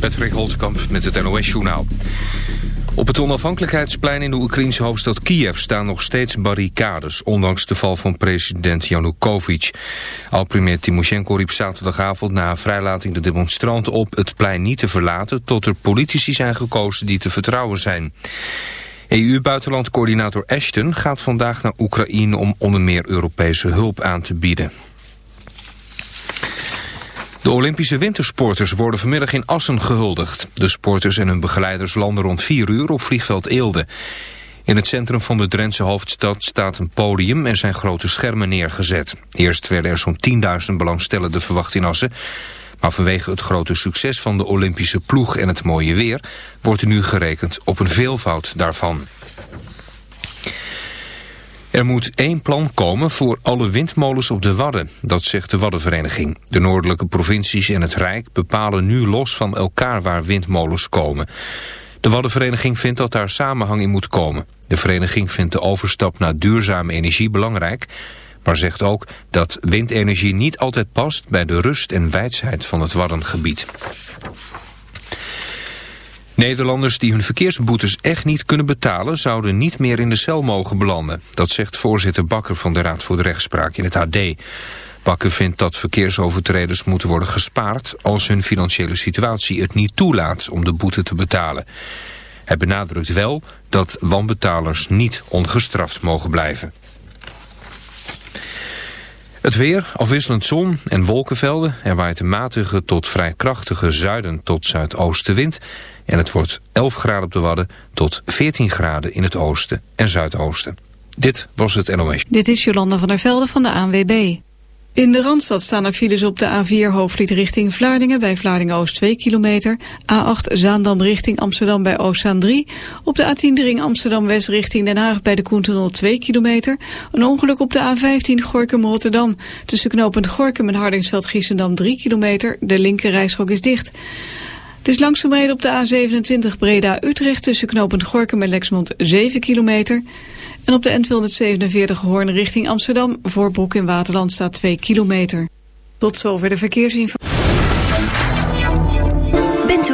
Patrick Holtkamp met het NOS-journaal. Op het onafhankelijkheidsplein in de Oekraïnse hoofdstad Kiev staan nog steeds barricades, ondanks de val van president Yanukovych. Al-premier Timoshenko riep zaterdagavond na vrijlating de demonstranten op het plein niet te verlaten tot er politici zijn gekozen die te vertrouwen zijn. EU-buitenlandcoördinator Ashton gaat vandaag naar Oekraïne om onder meer Europese hulp aan te bieden. De Olympische wintersporters worden vanmiddag in Assen gehuldigd. De sporters en hun begeleiders landen rond 4 uur op vliegveld Eelde. In het centrum van de Drentse hoofdstad staat een podium en zijn grote schermen neergezet. Eerst werden er zo'n 10.000 belangstellenden verwacht in Assen. Maar vanwege het grote succes van de Olympische ploeg en het mooie weer... wordt er nu gerekend op een veelvoud daarvan. Er moet één plan komen voor alle windmolens op de Wadden, dat zegt de Waddenvereniging. De noordelijke provincies en het Rijk bepalen nu los van elkaar waar windmolens komen. De Waddenvereniging vindt dat daar samenhang in moet komen. De vereniging vindt de overstap naar duurzame energie belangrijk, maar zegt ook dat windenergie niet altijd past bij de rust en wijsheid van het Waddengebied. Nederlanders die hun verkeersboetes echt niet kunnen betalen... zouden niet meer in de cel mogen belanden. Dat zegt voorzitter Bakker van de Raad voor de Rechtspraak in het AD. Bakker vindt dat verkeersovertreders moeten worden gespaard... als hun financiële situatie het niet toelaat om de boete te betalen. Hij benadrukt wel dat wanbetalers niet ongestraft mogen blijven. Het weer, afwisselend zon en wolkenvelden. Er waait een matige tot vrij krachtige zuiden tot zuidoostenwind. En het wordt 11 graden op de Wadden tot 14 graden in het oosten en zuidoosten. Dit was het NOS. Dit is Jolanda van der Velde van de ANWB. In de Randstad staan er files op de A4 hoofdvliet richting Vlaardingen... bij Vlaardingen-Oost 2 kilometer. A8 Zaandam richting Amsterdam bij Oostzaan 3. Op de A10 de ring Amsterdam-West richting Den Haag... bij de Koentunnel 2 kilometer. Een ongeluk op de A15 Gorkum-Rotterdam. Tussen knooppunt Gorkum en Hardingsveld-Giessendam 3 kilometer. De linker is dicht. Het is langzaam rijden op de A27 Breda-Utrecht... tussen knooppunt Gorkum en Lexmond 7 kilometer... En op de N247 Hoorn richting Amsterdam voor Broek in Waterland staat 2 kilometer. Tot zover de verkeersinformatie.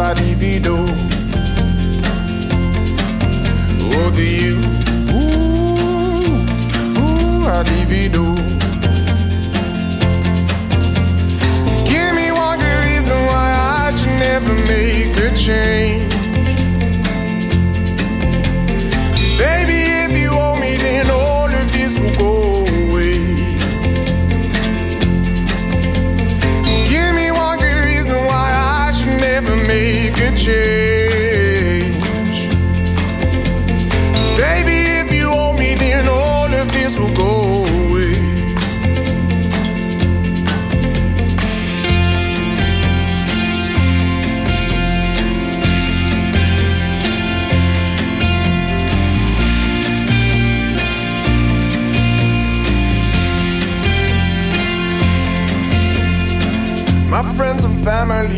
I divido over you. Ooh, ooh, I divido. Give me one good reason why I should never make a change. Change. Baby, if you me, then all of this will go away. My friends and family,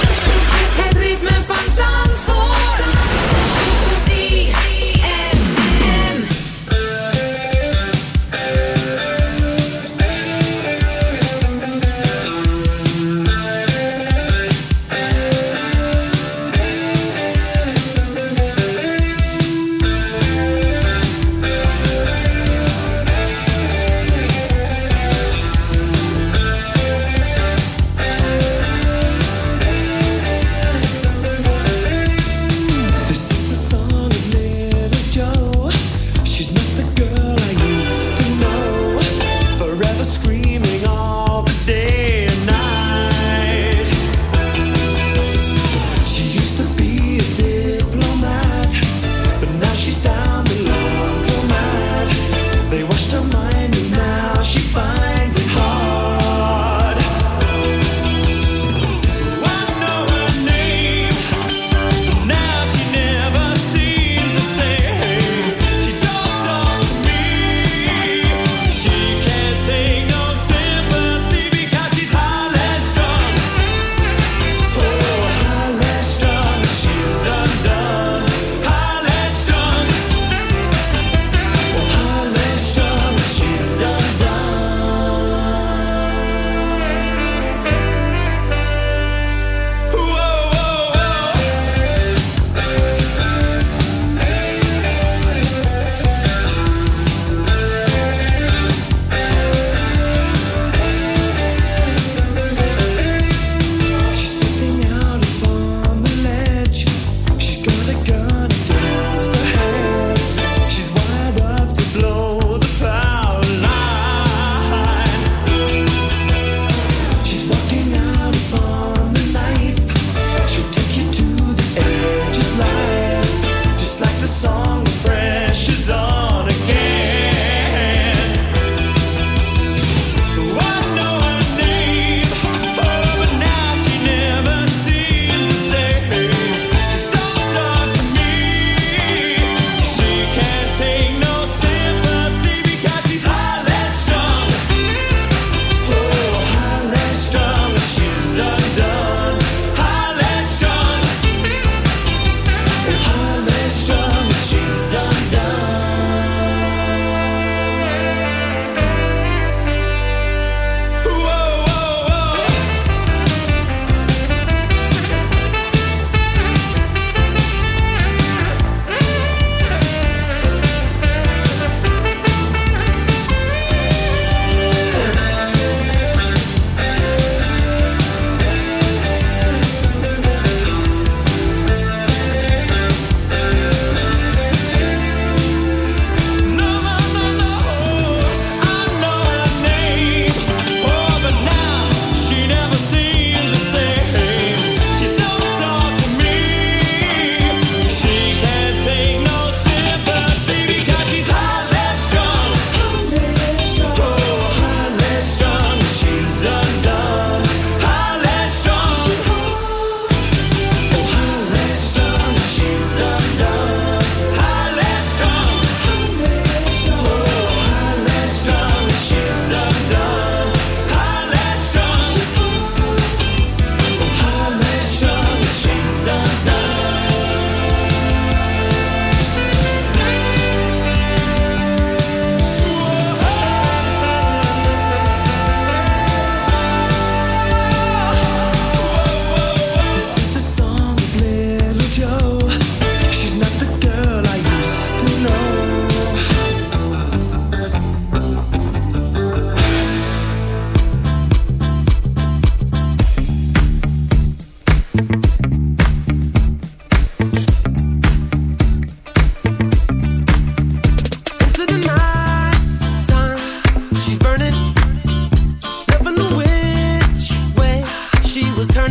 was turning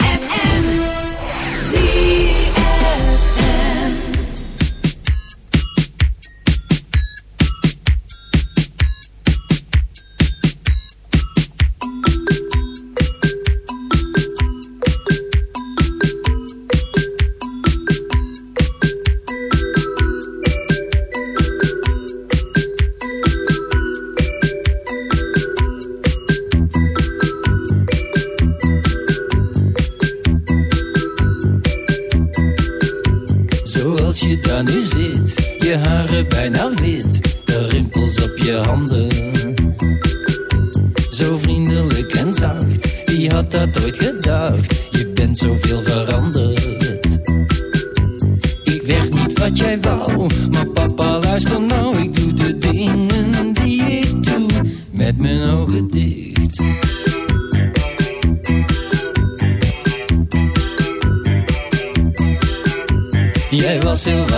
En nu zit je haren bijna wit, de rimpels op je handen. Zo vriendelijk en zacht, wie had dat ooit gedacht? Je bent zoveel veranderd.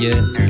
yeah.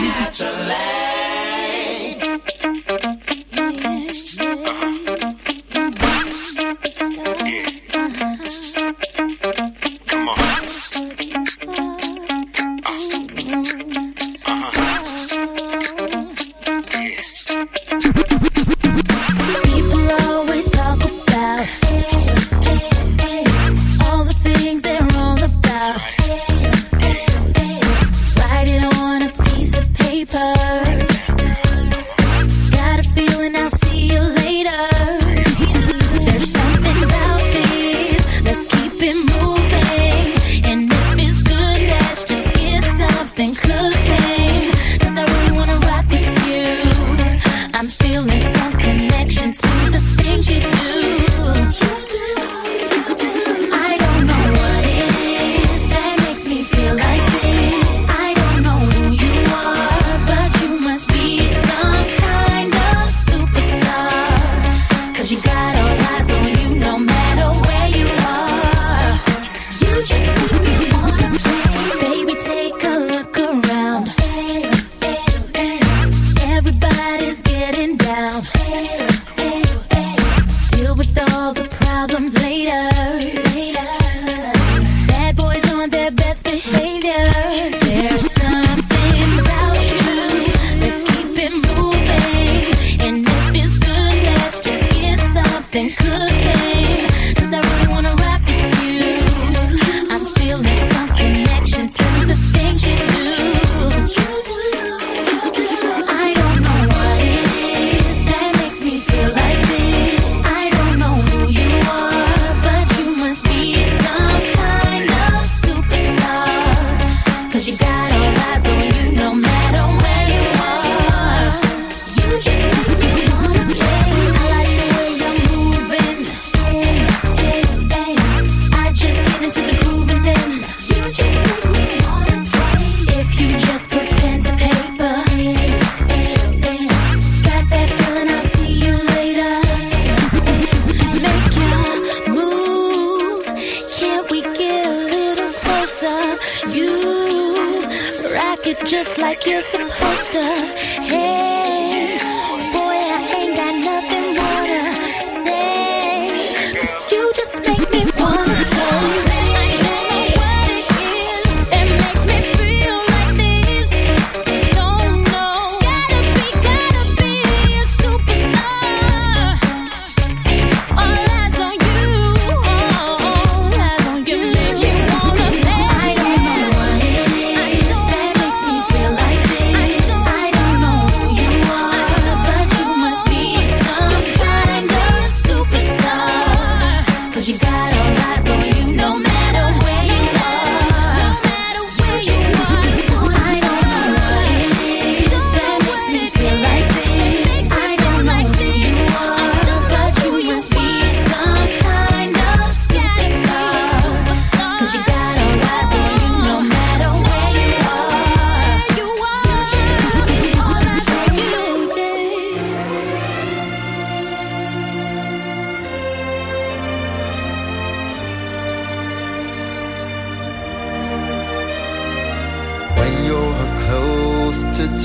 Naturally.